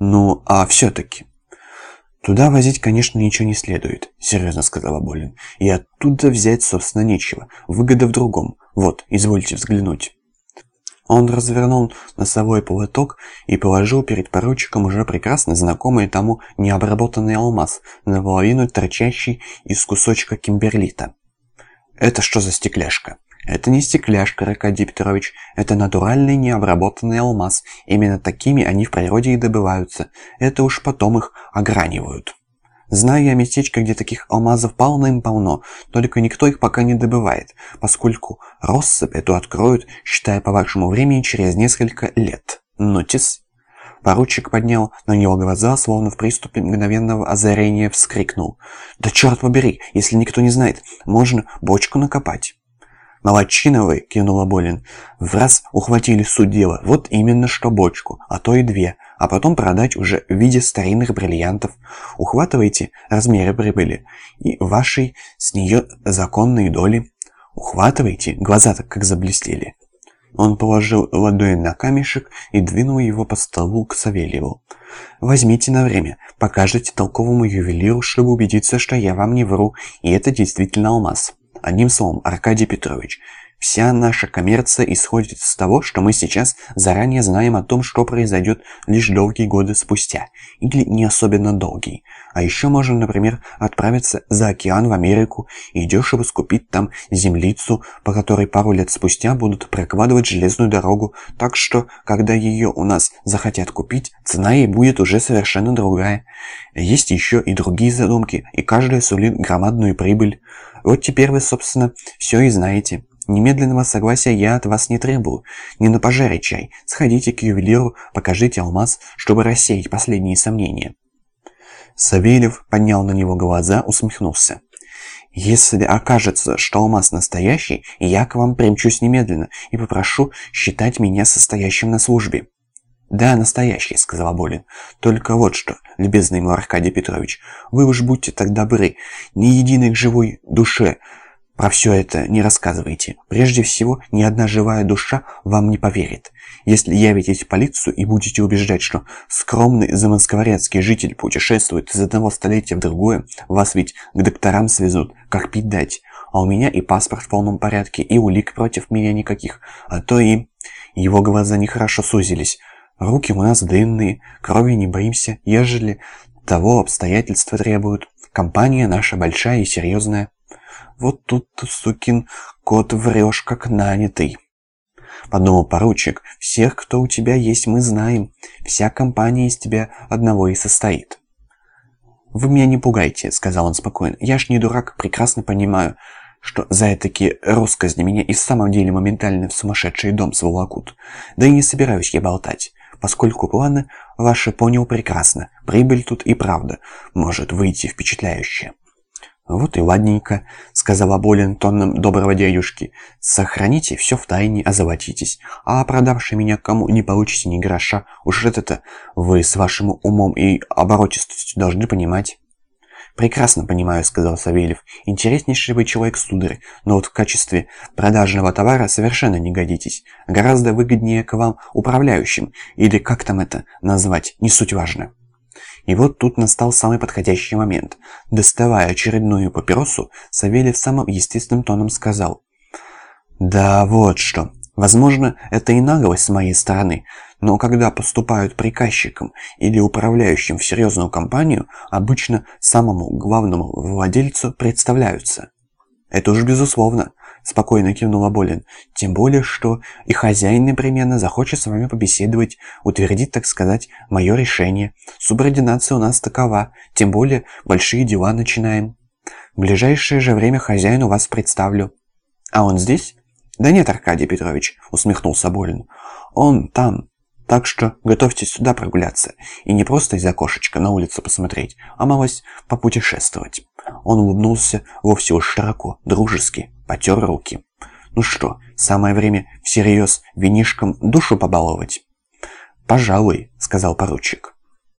Ну, а все-таки... «Туда возить, конечно, ничего не следует», — серьезно сказала Болин. «И оттуда взять, собственно, нечего. Выгода в другом. Вот, извольте взглянуть». Он развернул носовой полоток и положил перед поручиком уже прекрасно знакомый тому необработанный алмаз, наполовину торчащий из кусочка кимберлита. «Это что за стекляшка?» «Это не стекляшка, Аркадий Петрович, это натуральный необработанный алмаз. Именно такими они в природе и добываются. Это уж потом их огранивают». Знаю я местечко, где таких алмазов полным-полно, только никто их пока не добывает, поскольку россыпь эту откроют, считая по вашему времени, через несколько лет. Нотис. Поручик поднял на него глаза, словно в приступе мгновенного озарения вскрикнул. «Да черт побери, если никто не знает, можно бочку накопать». «Молодчиновы!» — кинула Болин. «В раз ухватили суть дела. Вот именно что бочку, а то и две. А потом продать уже в виде старинных бриллиантов. Ухватывайте размеры прибыли. И вашей с нее законные доли. Ухватывайте, глаза-то как заблестели». Он положил ладонь на камешек и двинул его по столу к Савельеву. «Возьмите на время, покажите толковому ювелиру, чтобы убедиться, что я вам не вру, и это действительно алмаз». Одним словом, Аркадий Петрович, вся наша коммерция исходит из того, что мы сейчас заранее знаем о том, что произойдет лишь долгие годы спустя, или не особенно долгие. А еще можно, например, отправиться за океан в Америку и дешево скупить там землицу, по которой пару лет спустя будут прокладывать железную дорогу, так что, когда ее у нас захотят купить, цена ей будет уже совершенно другая. Есть еще и другие задумки, и каждая сулит громадную прибыль. Вот теперь вы, собственно, все и знаете. Немедленного согласия я от вас не требую. Не на пожаре чай. Сходите к ювелиру, покажите алмаз, чтобы рассеять последние сомнения». Савельев поднял на него глаза, усмехнулся. «Если окажется, что алмаз настоящий, я к вам примчусь немедленно и попрошу считать меня состоящим на службе». «Да, настоящий», — сказал Болин. «Только вот что, любезный мой Аркадий Петрович, вы уж будьте так добры, ни единой живой душе про все это не рассказывайте. Прежде всего, ни одна живая душа вам не поверит. Если явитесь в полицию и будете убеждать, что скромный замоскворецкий житель путешествует из одного столетия в другое, вас ведь к докторам свезут, как пить дать. А у меня и паспорт в полном порядке, и улик против меня никаких, а то и...» Его глаза нехорошо сузились. Руки у нас длинные, крови не боимся, ежели того обстоятельства требуют. Компания наша большая и серьезная. Вот тут сукин кот врешь, как нанятый. Подумал поручик, всех, кто у тебя есть, мы знаем. Вся компания из тебя одного и состоит. «Вы меня не пугайте», — сказал он спокойно. «Я ж не дурак, прекрасно понимаю, что за этакие росказни меня и в самом деле моментально в сумасшедший дом сволокут. Да и не собираюсь я болтать поскольку планы ваши понял прекрасно. Прибыль тут и правда может выйти впечатляюще. «Вот и ладненько», — сказала Болин тоном доброго дядюшки. «Сохраните все в тайне, озолотитесь, а продавший меня кому не получите ни гроша. Уж это-то вы с вашим умом и оборотистостью должны понимать». «Прекрасно понимаю», — сказал Савельев. «Интереснейший вы человек, сударь, но вот в качестве продажного товара совершенно не годитесь. Гораздо выгоднее к вам управляющим, или как там это назвать, не суть важно». И вот тут настал самый подходящий момент. Доставая очередную папиросу, Савельев самым естественным тоном сказал. «Да вот что. Возможно, это и наглость с моей стороны, но когда поступают приказчиком или управляющим в серьезную компанию, обычно самому главному владельцу представляются. Это уж безусловно, спокойно кивнула Болин. Тем более, что и хозяин непременно захочет с вами побеседовать, утвердить, так сказать, мое решение. Субординация у нас такова, тем более большие дела начинаем. В ближайшее же время хозяину вас представлю. А он здесь? Да нет, Аркадий Петрович, усмехнулся Болин. Он там, так что готовьтесь сюда прогуляться. И не просто из окошечка на улицу посмотреть, а малость попутешествовать. Он улыбнулся вовсе уж широко, дружески, потер руки. «Ну что, самое время всерьез винишком душу побаловать?» «Пожалуй», — сказал поручик.